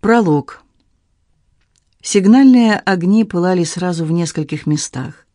Пролог. Сигнальные огни пылали сразу в нескольких местах.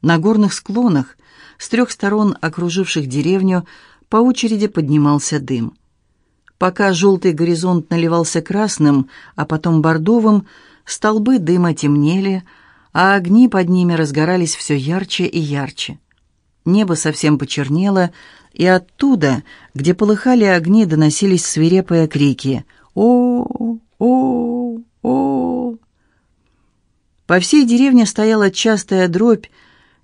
На горных склонах, с трех сторон окруживших деревню, по очереди поднимался дым. Пока желтый горизонт наливался красным, а потом бордовым, столбы дыма темнели, а огни под ними разгорались все ярче и ярче. Небо совсем почернело, и оттуда, где полыхали огни, доносились свирепые крики «О, о, о!». По всей деревне стояла частая дробь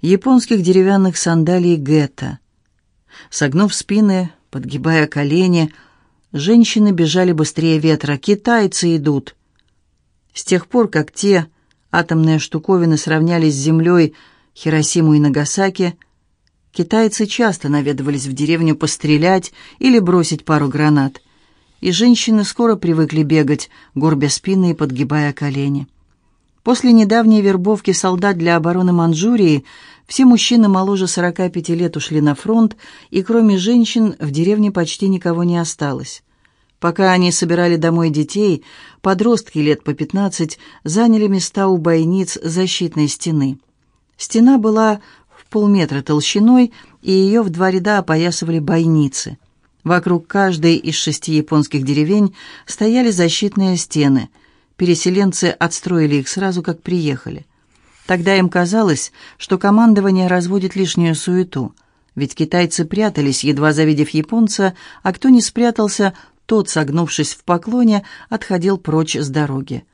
японских деревянных сандалий гетто. Согнув спины, подгибая колени, женщины бежали быстрее ветра. «Китайцы идут!» С тех пор, как те атомные штуковины сравнялись с землей Хиросиму и Нагасаки, китайцы часто наведывались в деревню пострелять или бросить пару гранат и женщины скоро привыкли бегать, горбя спины и подгибая колени. После недавней вербовки солдат для обороны Манчжурии все мужчины моложе 45 лет ушли на фронт, и кроме женщин в деревне почти никого не осталось. Пока они собирали домой детей, подростки лет по 15 заняли места у бойниц защитной стены. Стена была в полметра толщиной, и ее в два ряда опоясывали бойницы – Вокруг каждой из шести японских деревень стояли защитные стены. Переселенцы отстроили их сразу, как приехали. Тогда им казалось, что командование разводит лишнюю суету. Ведь китайцы прятались, едва завидев японца, а кто не спрятался, тот, согнувшись в поклоне, отходил прочь с дороги.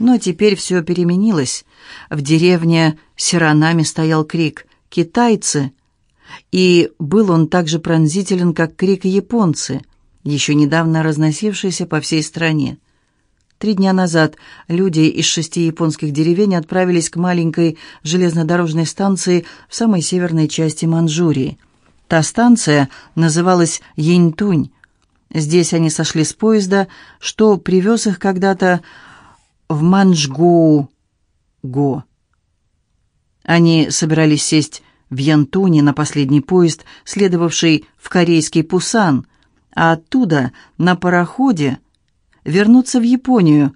Но теперь все переменилось. В деревне Сиранами стоял крик «Китайцы!» И был он так же пронзителен, как крик «японцы», еще недавно разносившийся по всей стране. Три дня назад люди из шести японских деревень отправились к маленькой железнодорожной станции в самой северной части Манчжурии. Та станция называлась Яньтунь. Здесь они сошли с поезда, что привез их когда-то в Манчжгоу-го. Они собирались сесть в Янтуне на последний поезд, следовавший в корейский Пусан, а оттуда на пароходе вернуться в Японию.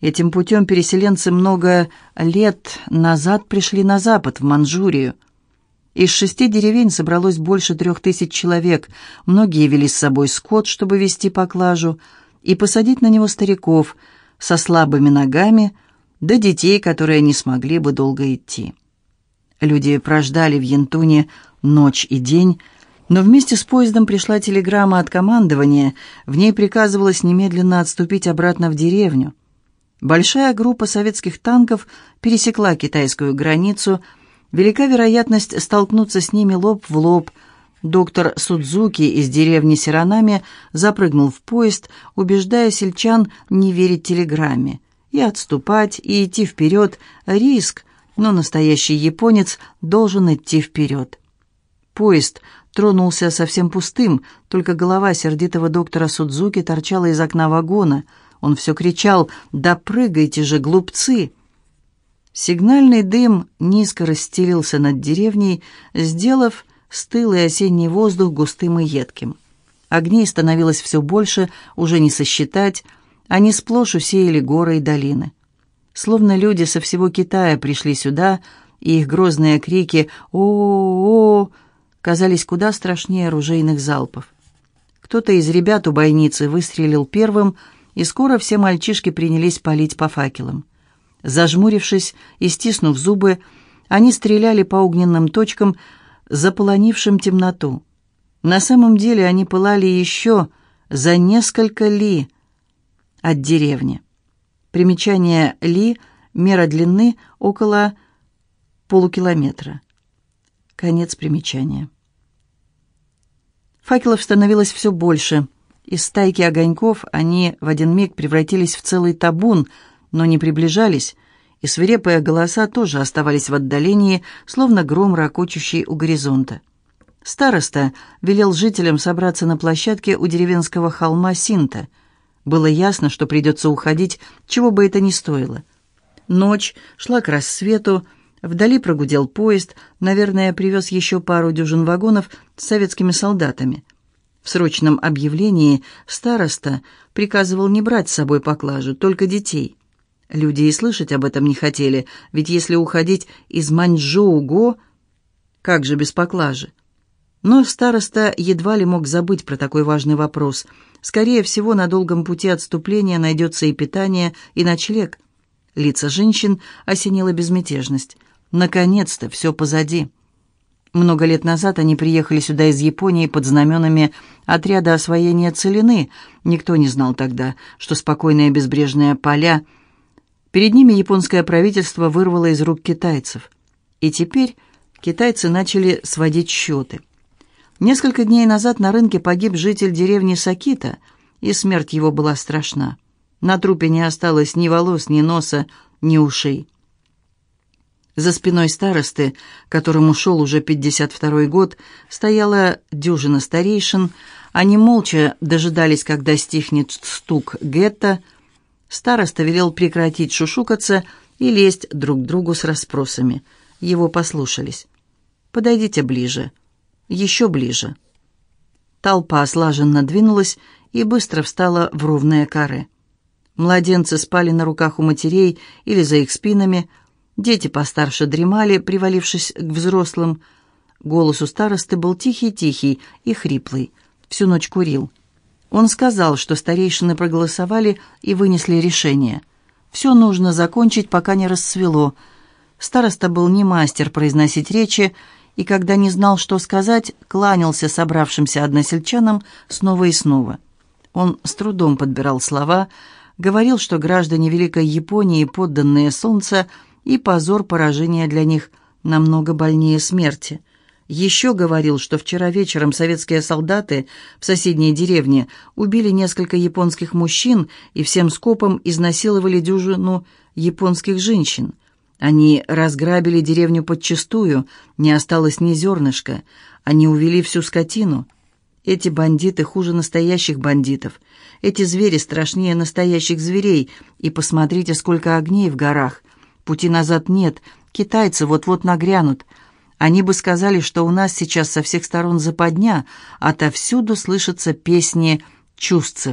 Этим путем переселенцы много лет назад пришли на запад, в Манчжурию. Из шести деревень собралось больше трех тысяч человек. Многие вели с собой скот, чтобы вести поклажу, и посадить на него стариков со слабыми ногами, да детей, которые не смогли бы долго идти. Люди прождали в Янтуне ночь и день, но вместе с поездом пришла телеграмма от командования, в ней приказывалось немедленно отступить обратно в деревню. Большая группа советских танков пересекла китайскую границу, велика вероятность столкнуться с ними лоб в лоб. Доктор Судзуки из деревни Сиранами запрыгнул в поезд, убеждая сельчан не верить телеграмме. И отступать, и идти вперед — риск, но настоящий японец должен идти вперед. Поезд тронулся совсем пустым, только голова сердитого доктора Судзуки торчала из окна вагона. Он все кричал «Да прыгайте же, глупцы!» Сигнальный дым низко расстелился над деревней, сделав стылый осенний воздух густым и едким. Огней становилось все больше, уже не сосчитать, они сплошь усеяли горы и долины. Словно люди со всего Китая пришли сюда, и их грозные крики «О-о-о!» казались куда страшнее оружейных залпов. Кто-то из ребят у бойницы выстрелил первым, и скоро все мальчишки принялись палить по факелам. Зажмурившись и стиснув зубы, они стреляли по огненным точкам, заполонившим темноту. На самом деле они пылали еще за несколько ли от деревни. Примечание Ли, мера длины около полукилометра. Конец примечания. Факелов становилось все больше. Из стайки огоньков они в один миг превратились в целый табун, но не приближались, и свирепые голоса тоже оставались в отдалении, словно гром, ракочущий у горизонта. Староста велел жителям собраться на площадке у деревенского холма Синта — было ясно, что придется уходить, чего бы это ни стоило. Ночь шла к рассвету, вдали прогудел поезд, наверное, привез еще пару дюжин вагонов с советскими солдатами. В срочном объявлении староста приказывал не брать с собой поклажу, только детей. Люди и слышать об этом не хотели, ведь если уходить из Маньчжоу-Го, как же без поклажи? Но староста едва ли мог забыть про такой важный вопрос. Скорее всего, на долгом пути отступления найдется и питание, и ночлег. Лица женщин осенила безмятежность. Наконец-то все позади. Много лет назад они приехали сюда из Японии под знаменами отряда освоения целины. Никто не знал тогда, что спокойные безбрежные поля... Перед ними японское правительство вырвало из рук китайцев. И теперь китайцы начали сводить счеты. Несколько дней назад на рынке погиб житель деревни Сакита, и смерть его была страшна. На трупе не осталось ни волос, ни носа, ни ушей. За спиной старосты, которому шел уже 52-й год, стояла дюжина старейшин. Они молча дожидались, когда стихнет стук гетто. Староста велел прекратить шушукаться и лезть друг к другу с расспросами. Его послушались. «Подойдите ближе. Еще ближе». Толпа слаженно двинулась и быстро встала в ровные коры. Младенцы спали на руках у матерей или за их спинами – Дети постарше дремали, привалившись к взрослым. Голос у старосты был тихий-тихий и хриплый. Всю ночь курил. Он сказал, что старейшины проголосовали и вынесли решение. Все нужно закончить, пока не рассвело. Староста был не мастер произносить речи, и когда не знал, что сказать, кланялся собравшимся односельчанам снова и снова. Он с трудом подбирал слова, говорил, что граждане Великой Японии, подданные солнца, и позор поражения для них намного больнее смерти. Еще говорил, что вчера вечером советские солдаты в соседней деревне убили несколько японских мужчин и всем скопом изнасиловали дюжину японских женщин. Они разграбили деревню подчистую, не осталось ни зернышка. Они увели всю скотину. Эти бандиты хуже настоящих бандитов. Эти звери страшнее настоящих зверей. И посмотрите, сколько огней в горах. Пути назад нет, китайцы вот-вот нагрянут. Они бы сказали, что у нас сейчас со всех сторон западня, отовсюду слышатся песни чувств.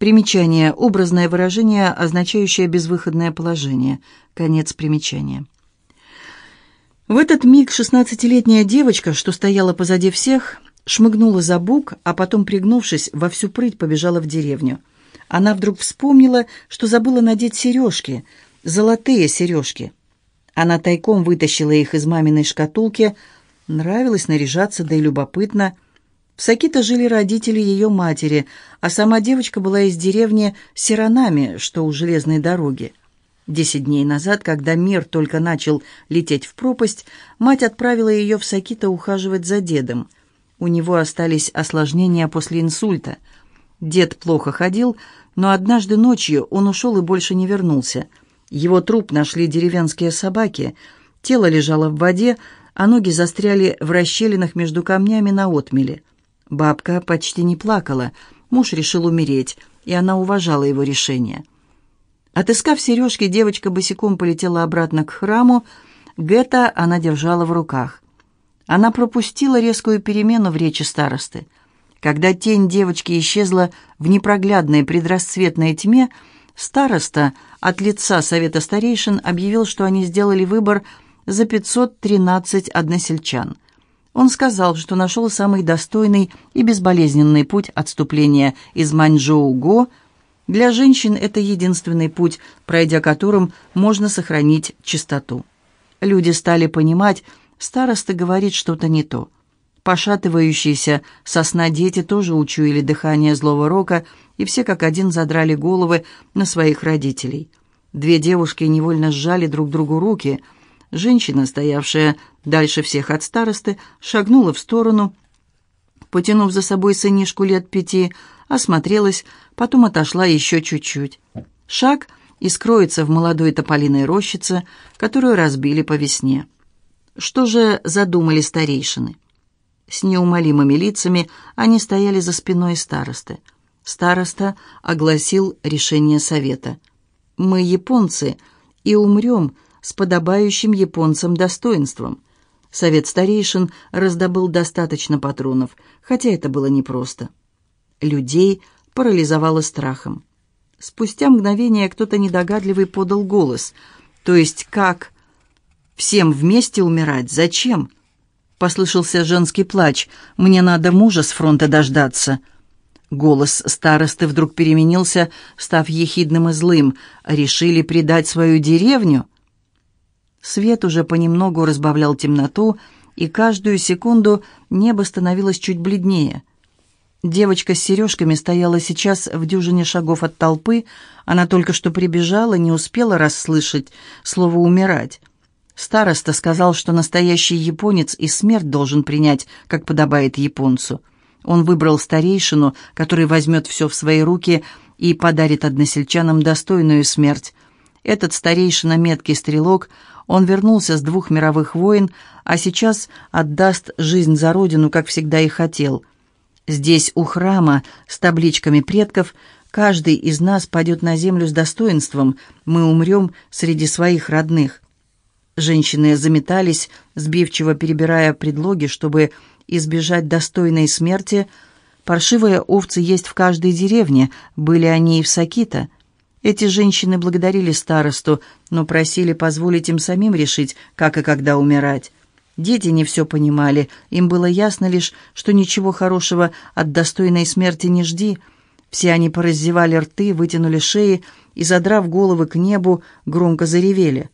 Примечание. Образное выражение, означающее безвыходное положение. Конец примечания. В этот миг шестнадцатилетняя девочка, что стояла позади всех, шмыгнула за бук, а потом, пригнувшись, во всю прыть побежала в деревню. Она вдруг вспомнила, что забыла надеть сережки — золотые сережки. Она тайком вытащила их из маминой шкатулки. Нравилось наряжаться, да и любопытно. В Сакито жили родители ее матери, а сама девочка была из деревни Сиранами, что у железной дороги. Десять дней назад, когда мир только начал лететь в пропасть, мать отправила ее в Сакито ухаживать за дедом. У него остались осложнения после инсульта. Дед плохо ходил, но однажды ночью он ушел и больше не вернулся – его труп нашли деревенские собаки. Тело лежало в воде, а ноги застряли в расщелинах между камнями на отмеле. Бабка почти не плакала. Муж решил умереть, и она уважала его решение. Отыскав сережки, девочка босиком полетела обратно к храму. Гетто она держала в руках. Она пропустила резкую перемену в речи старосты. Когда тень девочки исчезла в непроглядной предрассветной тьме, Староста от лица Совета старейшин объявил, что они сделали выбор за 513 односельчан. Он сказал, что нашел самый достойный и безболезненный путь отступления из Маньчжоу-Го. Для женщин это единственный путь, пройдя которым можно сохранить чистоту. Люди стали понимать, староста говорит что-то не то. Пошатывающиеся сосна дети тоже учуяли дыхание злого рока, и все как один задрали головы на своих родителей. Две девушки невольно сжали друг другу руки. Женщина, стоявшая дальше всех от старосты, шагнула в сторону, потянув за собой сынишку лет пяти, осмотрелась, потом отошла еще чуть-чуть. Шаг и скроется в молодой тополиной рощице, которую разбили по весне. Что же задумали старейшины? С неумолимыми лицами они стояли за спиной старосты. Староста огласил решение совета. «Мы японцы и умрем с подобающим японцам достоинством. Совет старейшин раздобыл достаточно патронов, хотя это было непросто. Людей парализовало страхом. Спустя мгновение кто-то недогадливый подал голос. «То есть как? Всем вместе умирать? Зачем?» Послышался женский плач. «Мне надо мужа с фронта дождаться». Голос старосты вдруг переменился, став ехидным и злым. «Решили предать свою деревню?» Свет уже понемногу разбавлял темноту, и каждую секунду небо становилось чуть бледнее. Девочка с сережками стояла сейчас в дюжине шагов от толпы. Она только что прибежала, не успела расслышать слово «умирать». Староста сказал, что настоящий японец и смерть должен принять, как подобает японцу. Он выбрал старейшину, который возьмет все в свои руки и подарит односельчанам достойную смерть. Этот старейшина, меткий стрелок, он вернулся с двух мировых войн, а сейчас отдаст жизнь за родину, как всегда и хотел. Здесь, у храма, с табличками предков, каждый из нас падет на землю с достоинством, мы умрем среди своих родных. Женщины заметались, сбивчиво перебирая предлоги, чтобы избежать достойной смерти. Паршивые овцы есть в каждой деревне, были они и в Сакита. Эти женщины благодарили старосту, но просили позволить им самим решить, как и когда умирать. Дети не все понимали, им было ясно лишь, что ничего хорошего от достойной смерти не жди. Все они пораздевали рты, вытянули шеи и, задрав головы к небу, громко заревели.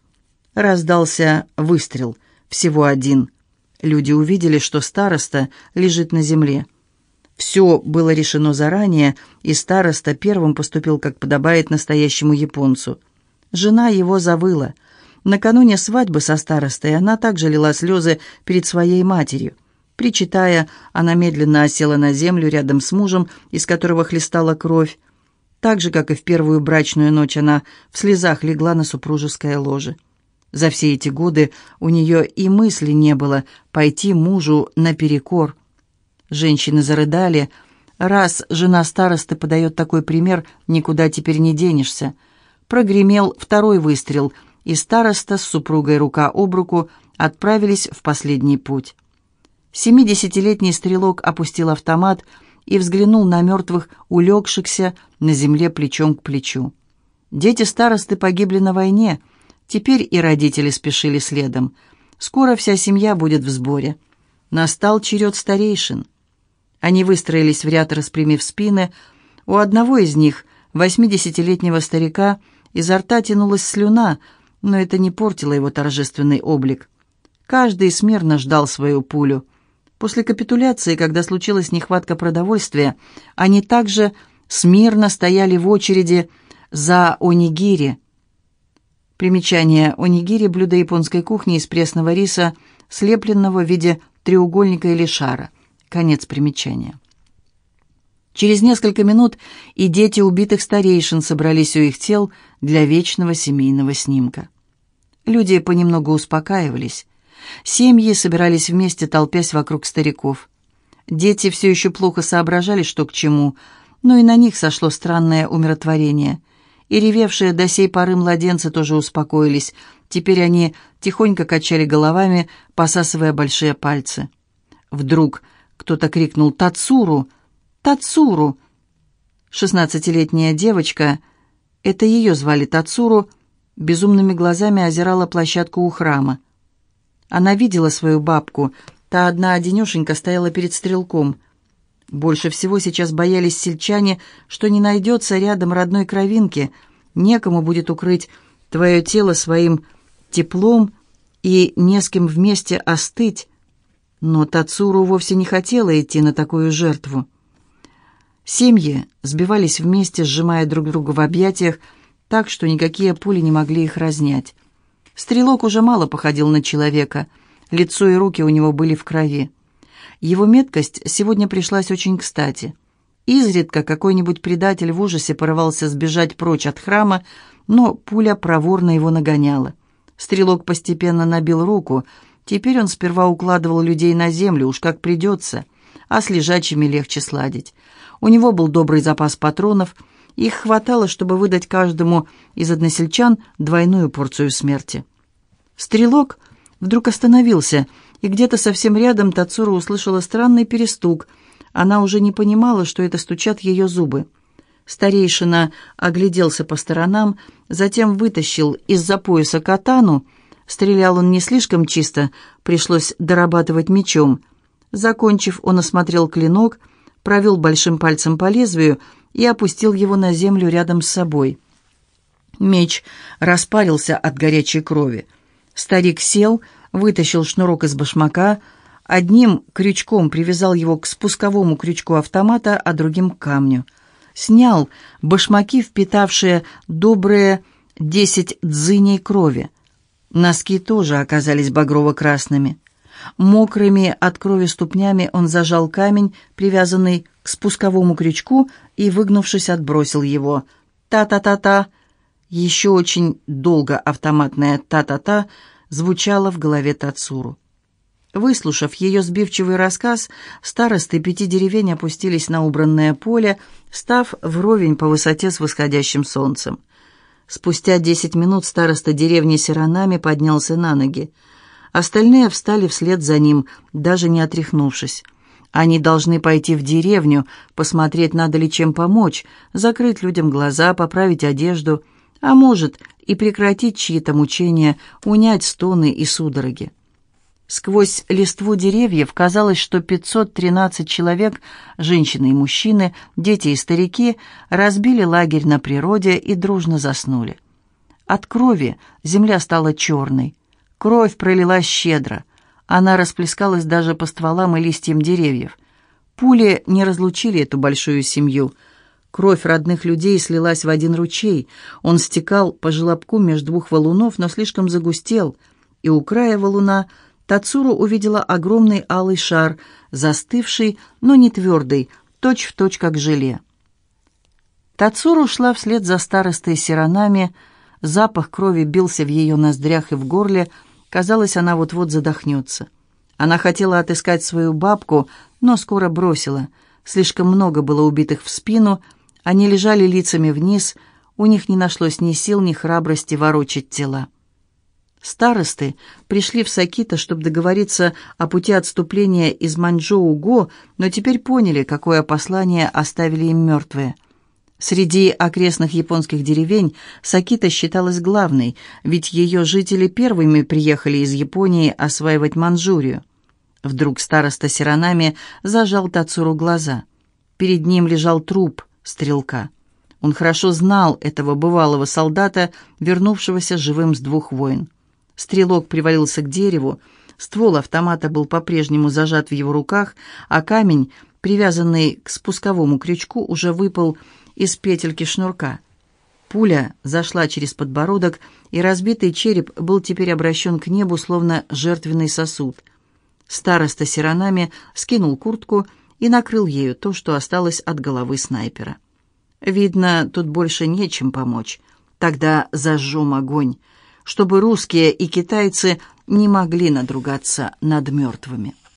Раздался выстрел, всего один. Люди увидели, что староста лежит на земле. Все было решено заранее, и староста первым поступил, как подобает настоящему японцу. Жена его завыла. Накануне свадьбы со старостой она также лила слезы перед своей матерью. Причитая, она медленно осела на землю рядом с мужем, из которого хлестала кровь. Так же, как и в первую брачную ночь, она в слезах легла на супружеское ложе. За все эти годы у нее и мысли не было пойти мужу наперекор. Женщины зарыдали. Раз жена старосты подает такой пример, никуда теперь не денешься. Прогремел второй выстрел, и староста с супругой рука об руку отправились в последний путь. Семидесятилетний стрелок опустил автомат и взглянул на мертвых, улегшихся на земле плечом к плечу. Дети старосты погибли на войне — Теперь и родители спешили следом. Скоро вся семья будет в сборе. Настал черед старейшин. Они выстроились в ряд, распрямив спины. У одного из них, восьмидесятилетнего старика, изо рта тянулась слюна, но это не портило его торжественный облик. Каждый смирно ждал свою пулю. После капитуляции, когда случилась нехватка продовольствия, они также смирно стояли в очереди за онигири – Примечание. Онигири – блюдо японской кухни из пресного риса, слепленного в виде треугольника или шара. Конец примечания. Через несколько минут и дети убитых старейшин собрались у их тел для вечного семейного снимка. Люди понемногу успокаивались. Семьи собирались вместе, толпясь вокруг стариков. Дети все еще плохо соображали, что к чему, но и на них сошло странное умиротворение – и ревевшие до сей поры младенцы тоже успокоились. Теперь они тихонько качали головами, посасывая большие пальцы. Вдруг кто-то крикнул «Тацуру! Тацуру!» Шестнадцатилетняя девочка, это ее звали Тацуру, безумными глазами озирала площадку у храма. Она видела свою бабку, та одна одинешенька стояла перед стрелком. Больше всего сейчас боялись сельчане, что не найдется рядом родной кровинки, некому будет укрыть твое тело своим теплом и не с кем вместе остыть. Но Тацуру вовсе не хотела идти на такую жертву. Семьи сбивались вместе, сжимая друг друга в объятиях, так что никакие пули не могли их разнять. Стрелок уже мало походил на человека, лицо и руки у него были в крови. Его меткость сегодня пришлась очень кстати. Изредка какой-нибудь предатель в ужасе порывался сбежать прочь от храма, но пуля проворно его нагоняла. Стрелок постепенно набил руку. Теперь он сперва укладывал людей на землю, уж как придется, а с лежачими легче сладить. У него был добрый запас патронов, их хватало, чтобы выдать каждому из односельчан двойную порцию смерти. Стрелок вдруг остановился и где-то совсем рядом Тацура услышала странный перестук. Она уже не понимала, что это стучат ее зубы. Старейшина огляделся по сторонам, затем вытащил из-за пояса катану. Стрелял он не слишком чисто, пришлось дорабатывать мечом. Закончив, он осмотрел клинок, провел большим пальцем по лезвию и опустил его на землю рядом с собой. Меч распарился от горячей крови. Старик сел, вытащил шнурок из башмака, одним крючком привязал его к спусковому крючку автомата, а другим к камню. Снял башмаки, впитавшие добрые десять дзыней крови. Носки тоже оказались багрово-красными. Мокрыми от крови ступнями он зажал камень, привязанный к спусковому крючку, и, выгнувшись, отбросил его. «Та-та-та-та!» Еще очень долго автоматная «та-та-та» звучало в голове Тацуру. Выслушав ее сбивчивый рассказ, старосты пяти деревень опустились на убранное поле, став вровень по высоте с восходящим солнцем. Спустя десять минут староста деревни Сиранами поднялся на ноги. Остальные встали вслед за ним, даже не отряхнувшись. Они должны пойти в деревню, посмотреть, надо ли чем помочь, закрыть людям глаза, поправить одежду, а может и прекратить чьи-то мучения, унять стоны и судороги. Сквозь листву деревьев казалось, что 513 человек, женщины и мужчины, дети и старики, разбили лагерь на природе и дружно заснули. От крови земля стала черной. Кровь пролилась щедро. Она расплескалась даже по стволам и листьям деревьев. Пули не разлучили эту большую семью. Кровь родных людей слилась в один ручей. Он стекал по желобку между двух валунов, но слишком загустел, и у края валуна – Тацуру увидела огромный алый шар, застывший, но не твердый, точь-в-точь точь как желе. Тацуру шла вслед за старостой Сиранами, запах крови бился в ее ноздрях и в горле, казалось, она вот-вот задохнется. Она хотела отыскать свою бабку, но скоро бросила. Слишком много было убитых в спину, они лежали лицами вниз, у них не нашлось ни сил, ни храбрости ворочать тела. Старосты пришли в Сакита, чтобы договориться о пути отступления из Маньчжоу-Го, но теперь поняли, какое послание оставили им мертвые. Среди окрестных японских деревень Сакита считалась главной, ведь ее жители первыми приехали из Японии осваивать Манчжурию. Вдруг староста Сиранами зажал Тацуру глаза. Перед ним лежал труп стрелка. Он хорошо знал этого бывалого солдата, вернувшегося живым с двух войн. Стрелок привалился к дереву, ствол автомата был по-прежнему зажат в его руках, а камень, привязанный к спусковому крючку, уже выпал из петельки шнурка. Пуля зашла через подбородок, и разбитый череп был теперь обращен к небу, словно жертвенный сосуд. Староста Сиранами скинул куртку и накрыл ею то, что осталось от головы снайпера. «Видно, тут больше нечем помочь. Тогда зажжем огонь» чтобы русские и китайцы не могли надругаться над мертвыми.